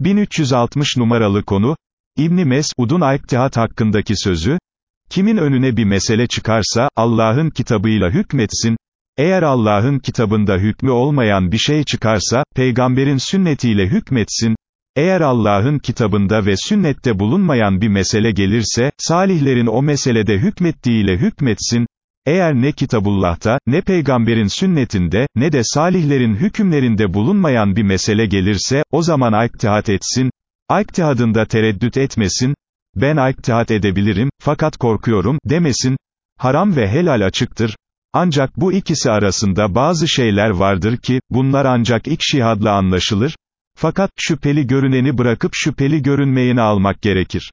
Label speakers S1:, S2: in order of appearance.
S1: 1360 numaralı konu, İbni Mesud'un ayktihad hakkındaki sözü, kimin önüne bir mesele çıkarsa, Allah'ın kitabıyla hükmetsin, eğer Allah'ın kitabında hükmü olmayan bir şey çıkarsa, peygamberin sünnetiyle hükmetsin, eğer Allah'ın kitabında ve sünnette bulunmayan bir mesele gelirse, salihlerin o meselede hükmettiğiyle hükmetsin, eğer ne Kitabullah'ta, ne peygamberin sünnetinde, ne de salihlerin hükümlerinde bulunmayan bir mesele gelirse, o zaman ayktihad etsin, ayktihadında tereddüt etmesin, ben ayktihad edebilirim, fakat korkuyorum, demesin, haram ve helal açıktır, ancak bu ikisi arasında bazı şeyler vardır ki, bunlar ancak ilk şihadla anlaşılır, fakat, şüpheli görüneni bırakıp şüpheli görünmeyeni almak gerekir.